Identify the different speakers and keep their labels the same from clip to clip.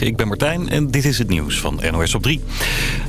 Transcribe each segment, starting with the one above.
Speaker 1: Ik ben Martijn en dit is het nieuws van NOS op 3.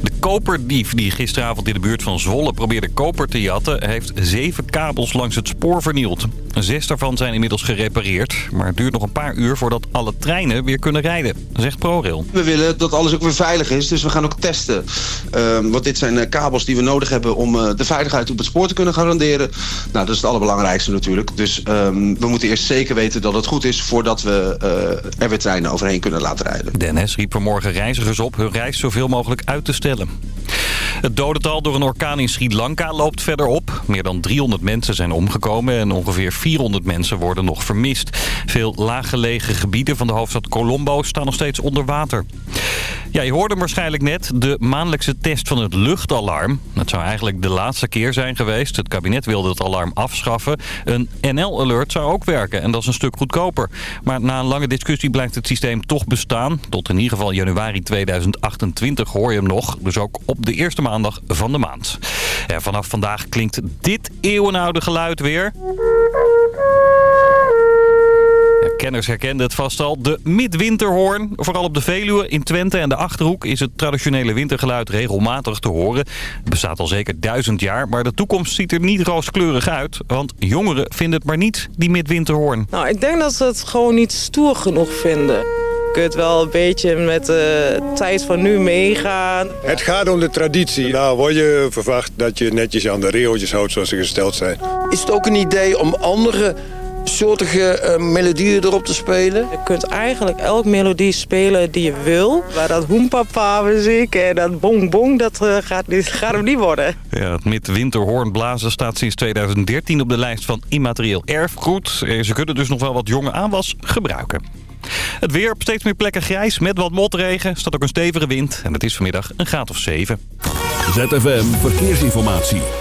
Speaker 1: De koperdief die gisteravond in de buurt van Zwolle probeerde koper te jatten... heeft zeven kabels langs het spoor vernield. Zes daarvan zijn inmiddels gerepareerd. Maar het duurt nog een paar uur voordat alle treinen weer kunnen rijden, zegt ProRail.
Speaker 2: We willen dat alles ook weer veilig is, dus we gaan ook testen. Ehm, want dit zijn eh, kabels die we nodig hebben om eh, de veiligheid op het spoor te kunnen garanderen. Nou, dat is het allerbelangrijkste natuurlijk. Dus ehm, we moeten eerst zeker weten dat het goed is voordat we uh, er weer treinen overheen kunnen laten rijden.
Speaker 1: De NS riep vanmorgen reizigers op hun reis zoveel mogelijk uit te stellen. Het dodental door een orkaan in Sri Lanka loopt verder op. Meer dan 300 mensen zijn omgekomen en ongeveer 400 mensen worden nog vermist. Veel laaggelegen gebieden van de hoofdstad Colombo staan nog steeds onder water. Ja, je hoorde waarschijnlijk net de maandelijkse test van het luchtalarm. Dat zou eigenlijk de laatste keer zijn geweest. Het kabinet wilde het alarm afschaffen. Een NL-alert zou ook werken en dat is een stuk goedkoper. Maar na een lange discussie blijft het systeem toch bestaan. Tot in ieder geval januari 2028 hoor je hem nog. Dus ook op de eerste maandag van de maand. Ja, vanaf vandaag klinkt dit eeuwenoude geluid weer... Kenners herkenden het vast al. De midwinterhoorn. Vooral op de Veluwe, in Twente en de Achterhoek... is het traditionele wintergeluid regelmatig te horen. Het bestaat al zeker duizend jaar. Maar de toekomst ziet er niet rooskleurig uit. Want jongeren vinden het maar niet, die midwinterhoorn.
Speaker 3: Nou, ik denk dat ze het gewoon niet stoer genoeg vinden. Je kunt wel een beetje met de tijd van nu meegaan.
Speaker 4: Het gaat om de traditie. Nou word je verwacht dat je netjes aan de regeltjes houdt zoals ze gesteld zijn.
Speaker 5: Is het ook een idee om andere soortige uh, melodieën erop te spelen?
Speaker 3: Je kunt eigenlijk elke melodie spelen die je wil. Maar dat hoempapa muziek en dat bong bong, dat uh, gaat, niet, gaat hem niet worden.
Speaker 1: Ja, het midwinterhoornblazen staat sinds 2013 op de lijst van immaterieel erfgoed. Ze kunnen dus nog wel wat jonge aanwas gebruiken. Het weer op steeds meer plekken grijs met wat motregen. staat ook een stevige wind en het is vanmiddag een graad of 7.
Speaker 6: ZFM Verkeersinformatie.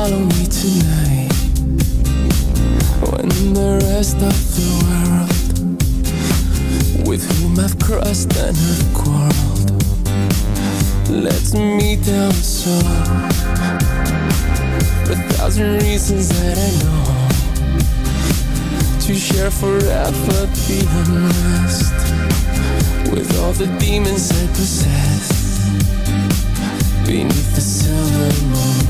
Speaker 7: Follow me tonight. When the rest of the world With whom I've crossed and have quarreled Let's meet down so. For a thousand reasons that I know To share forever the unrest With all the demons I possess Beneath the silver moon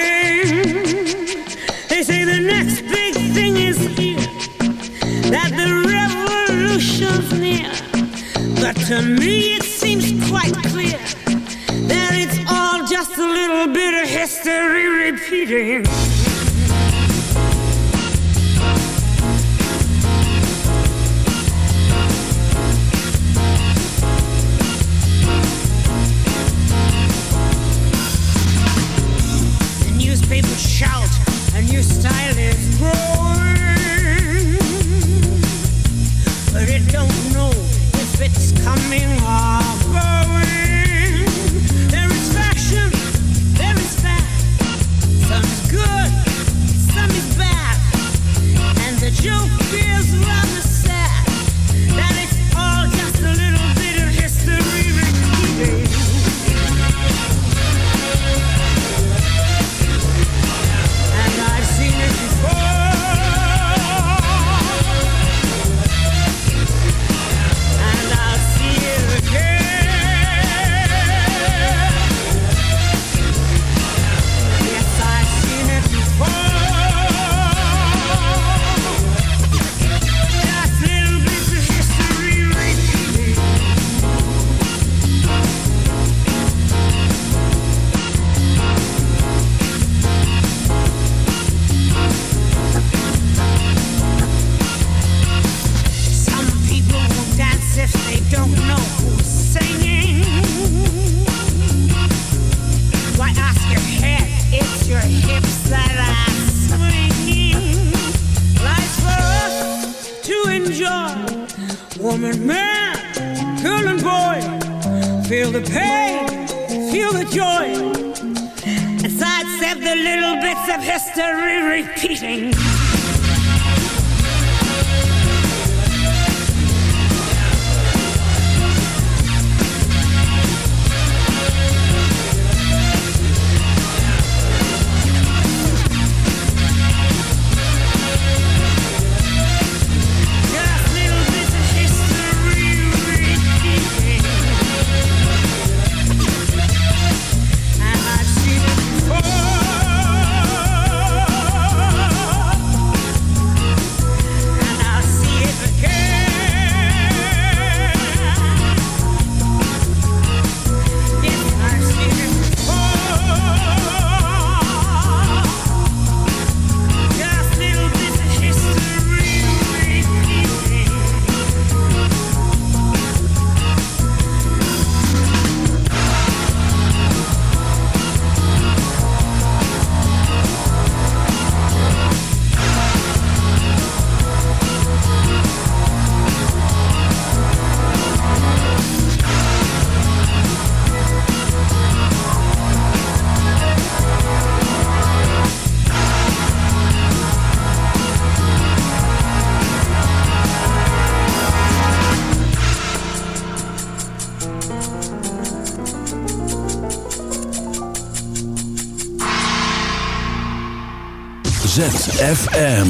Speaker 8: FM,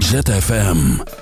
Speaker 6: ZFM.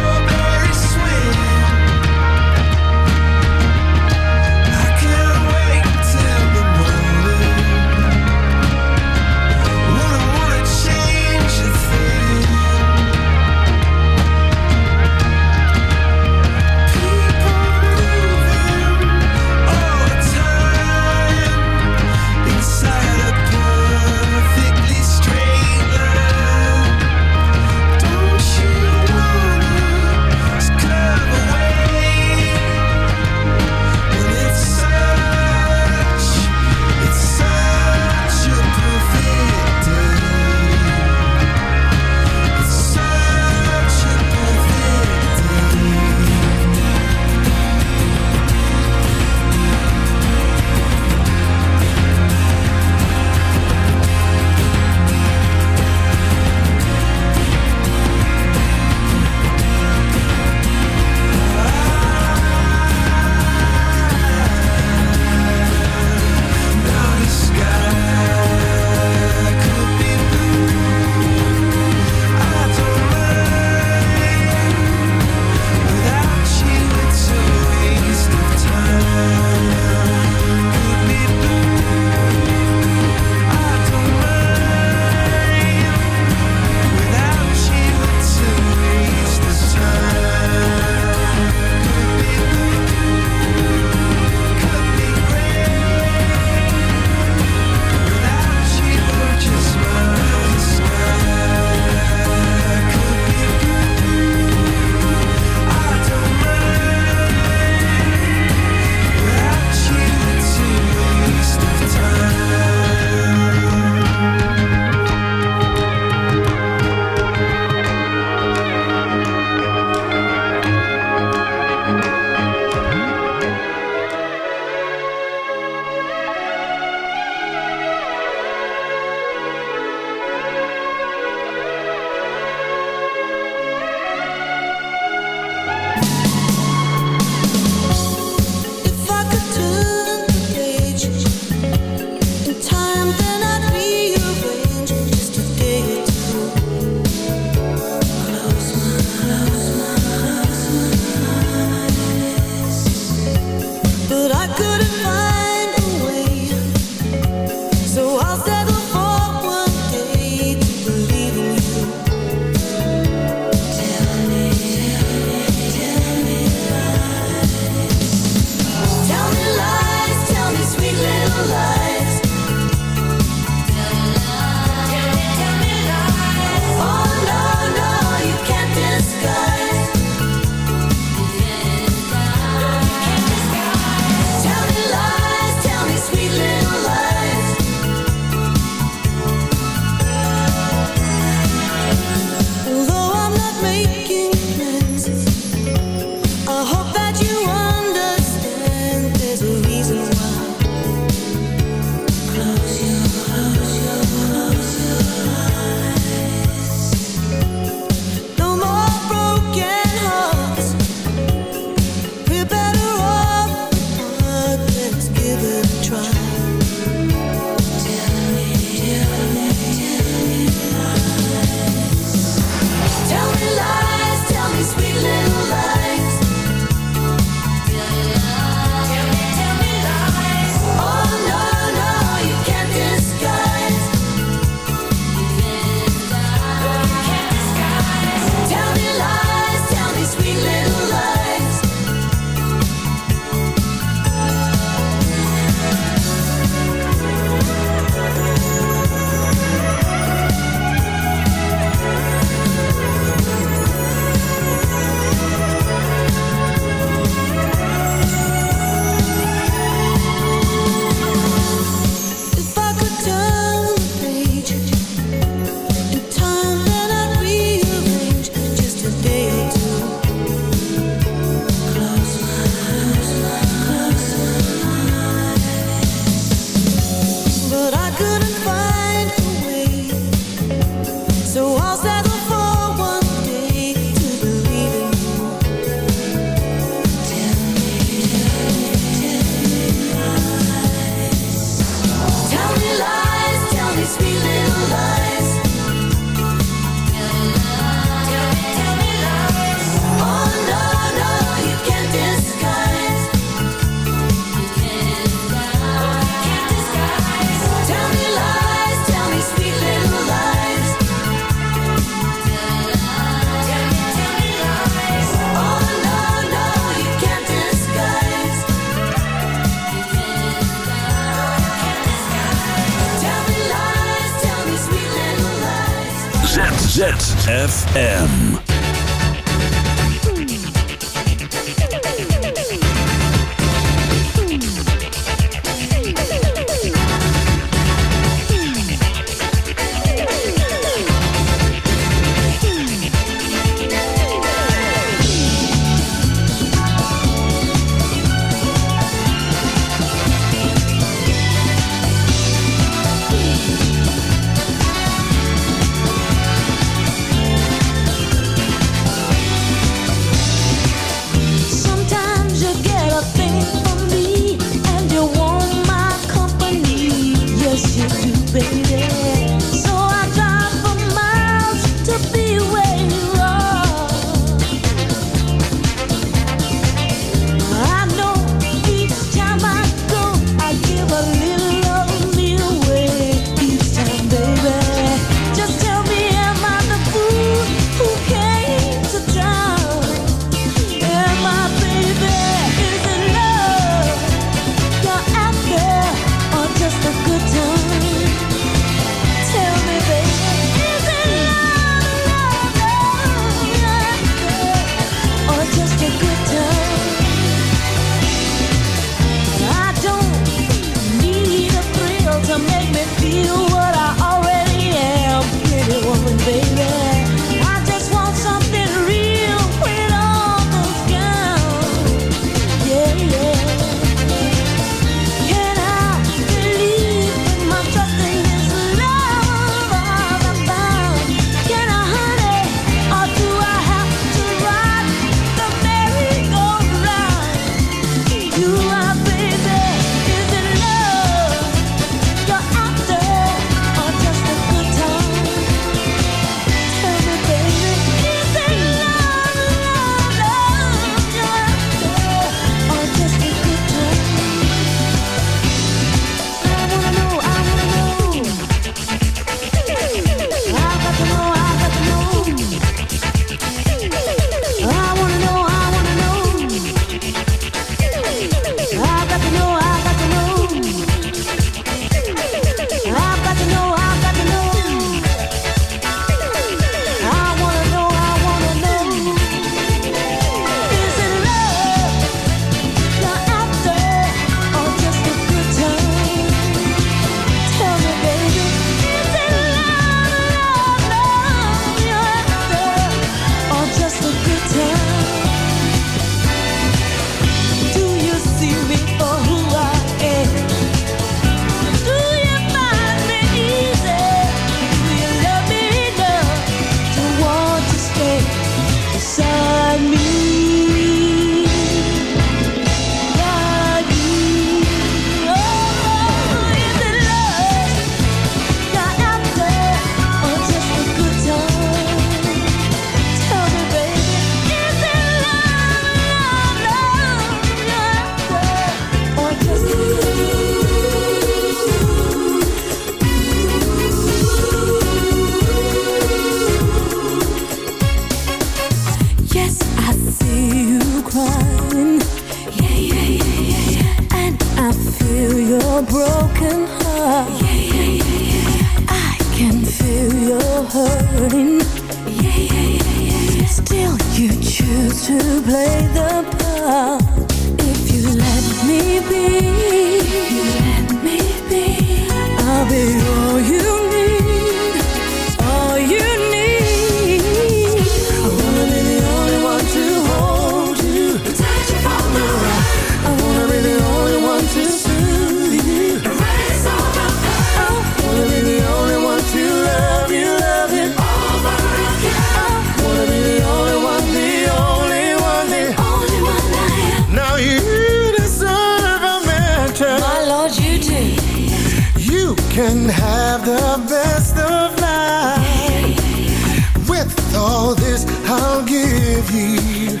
Speaker 9: can have the
Speaker 10: best of life. With all this, I'll give you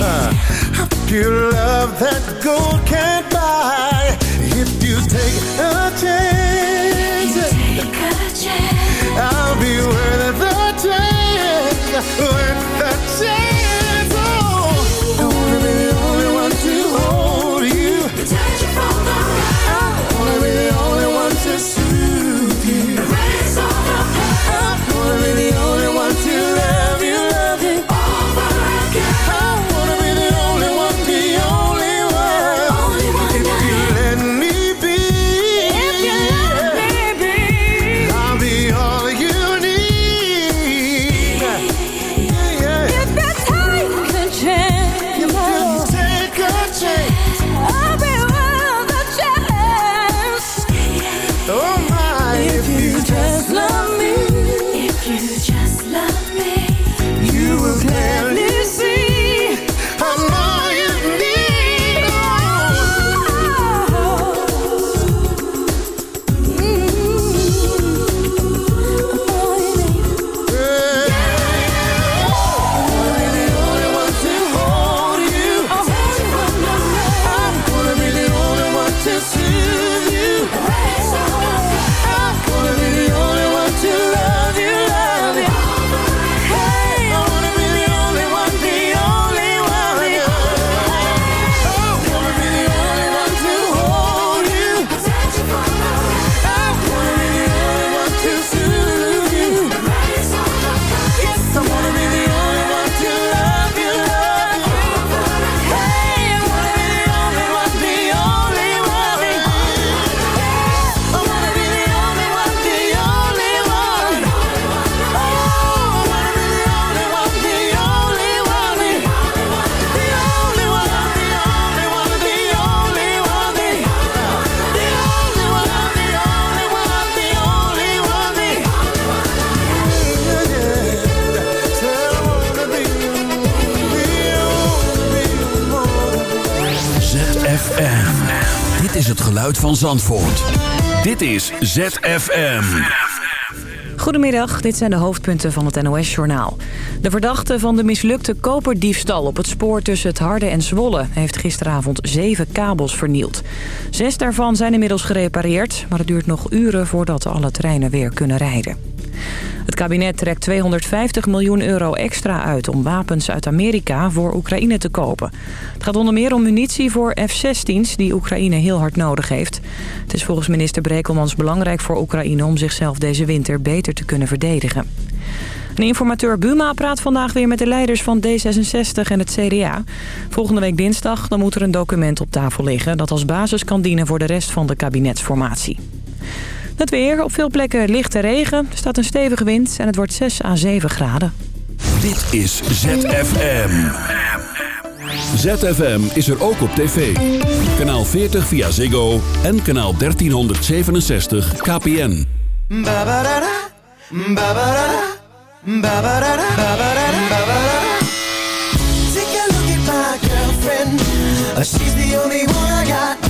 Speaker 10: uh, a pure love that gold can't
Speaker 6: van Zandvoort. Dit is ZFM.
Speaker 11: Goedemiddag, dit zijn de hoofdpunten van het NOS-journaal. De verdachte van de mislukte koperdiefstal op het spoor tussen het Harde en Zwolle... heeft gisteravond zeven kabels vernield. Zes daarvan zijn inmiddels gerepareerd... maar het duurt nog uren voordat alle treinen weer kunnen rijden. Het kabinet trekt 250 miljoen euro extra uit om wapens uit Amerika voor Oekraïne te kopen. Het gaat onder meer om munitie voor F-16's die Oekraïne heel hard nodig heeft. Het is volgens minister Brekelmans belangrijk voor Oekraïne om zichzelf deze winter beter te kunnen verdedigen. Een informateur Buma praat vandaag weer met de leiders van D66 en het CDA. Volgende week dinsdag dan moet er een document op tafel liggen... dat als basis kan dienen voor de rest van de kabinetsformatie. Het weer, op veel plekken lichte regen, er staat een stevige wind en het wordt 6 à 7 graden.
Speaker 6: Dit is ZFM. ZFM is er ook op tv. Kanaal 40 via Ziggo en kanaal 1367 KPN.
Speaker 12: Ba-ba-da-da, ba-ba-da-da, ba-ba-da-da, ba-ba-da-da, ba-ba-da-da. Take a look at my girlfriend. She's the only one I got.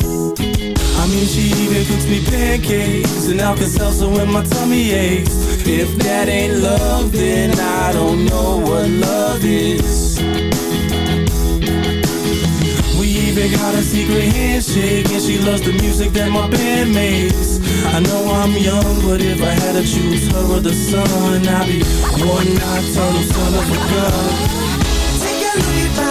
Speaker 13: I mean, she even cooks me pancakes and Alka-Seltzer when my tummy aches. If that ain't love, then I don't know what love is. We even got a secret handshake, and she loves the music that my band makes. I know I'm young, but if I had to choose her or the sun, I'd be one nocturnal son of a gun.
Speaker 12: Take a look at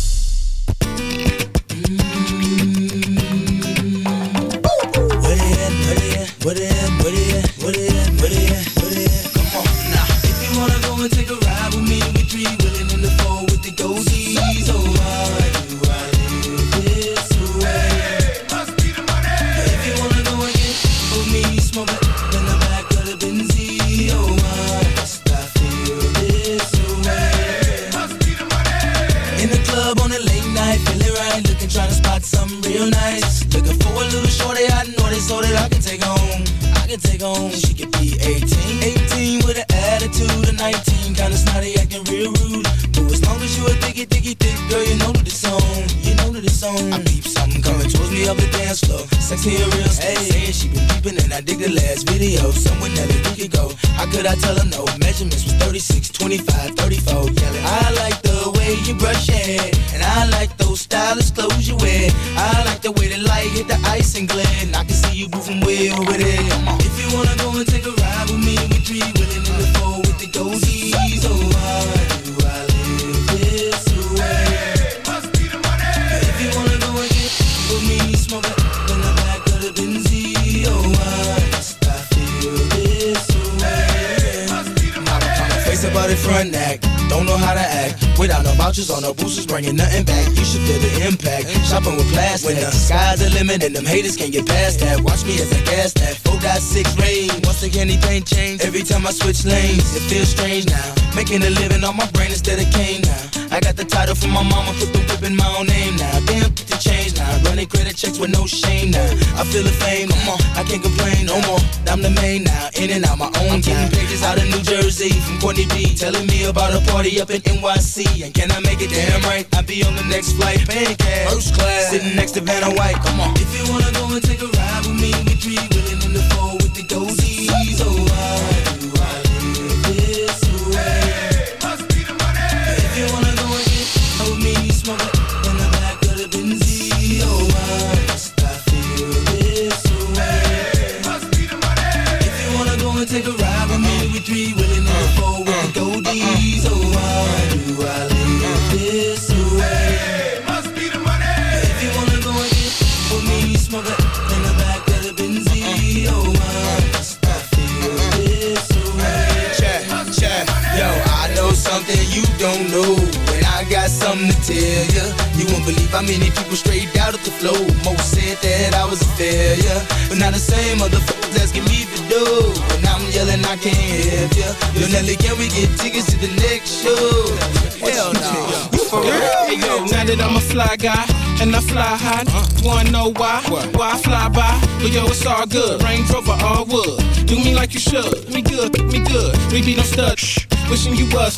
Speaker 13: Club on a late night, feeling right, looking trying to spot something real nice. Looking for a little shorty I know they so that I can take home. I can take home. She could be 18, 18 with an attitude of 19, kinda snotty, acting real rude. But as long as you a thicky, thicky, thick girl, you know that it's on. Coming towards me up the dance floor. Sexy and real slow. Saying she been peeping and I dig the last video. Somewhere Nelly we could go. How could I tell her no? Measurements was 36, 25, 34. Yelling, I like the way you brush your hair. And I like those stylish clothes you wear. I like the way the light hit the ice and glare. And I can see you moving way over there. If you wanna go and take a ride with me, we three willing it front act, don't know how to act. Without no vouchers or no boosters, bringing nothing back. You should feel the impact. Shopping with plastic. When the sky's the limit and them haters can't get past that. Watch me as I gas that. 4.6 range. Once again, anything change. Every time I switch lanes, it feels strange now. Making a living on my brain instead of cane now. I got the title from my mama, put the whip in my own name now. Damn, get the change now. Running credit checks with no shame now. I feel the fame, come on, I can't complain no more. I'm the main now, in and out my own I'm getting pages out of New Jersey from Courtney B. Telling me about a party up in NYC. And can I make it damn right? I'll be on the next flight, paying cash. First class, sitting next to Vanna White, come on. If you wanna go and take a ride with me, we three willing in the four with the goldies. Oh, how many people straight out of the flow. Most said that I was a failure. But now the same motherfuckers asking me to do. And I'm yelling, I can't help ya. Yo, Nelly, can we get tickets to the next show? Hell no. You for real?
Speaker 14: Hey yo, now that I'm a fly guy and I fly high, uh-huh. wanna know why? Why I fly by? But yo, it's all good. Range Rover, all wood. Do me like you should. Me good, me good. We be no stud. Wishing you was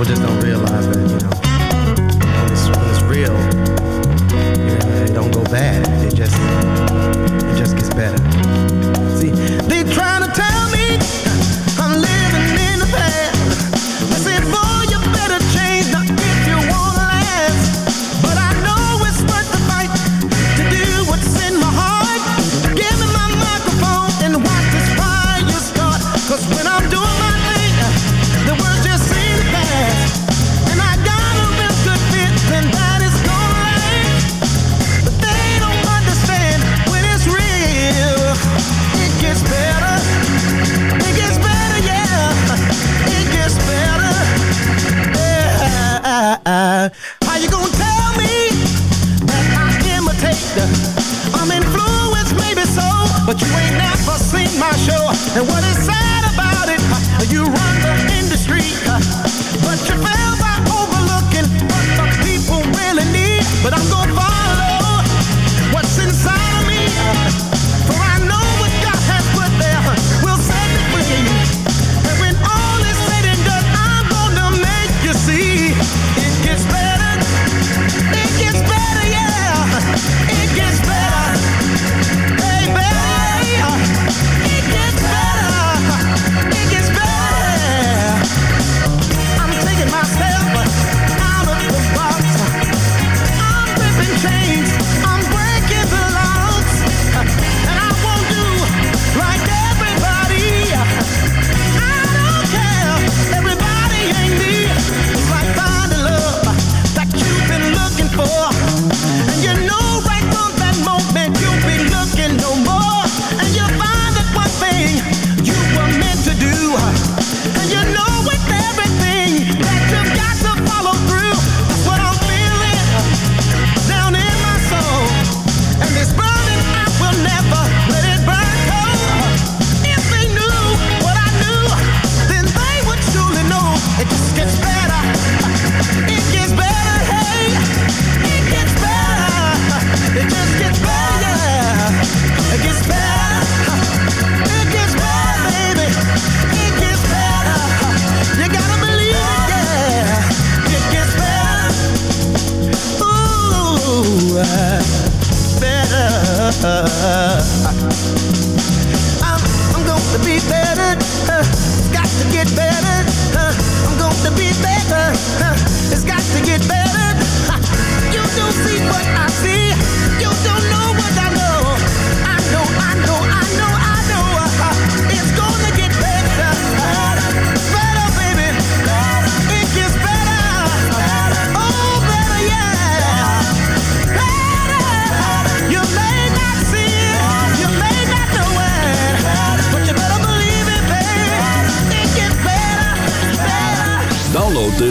Speaker 15: We'll just don't.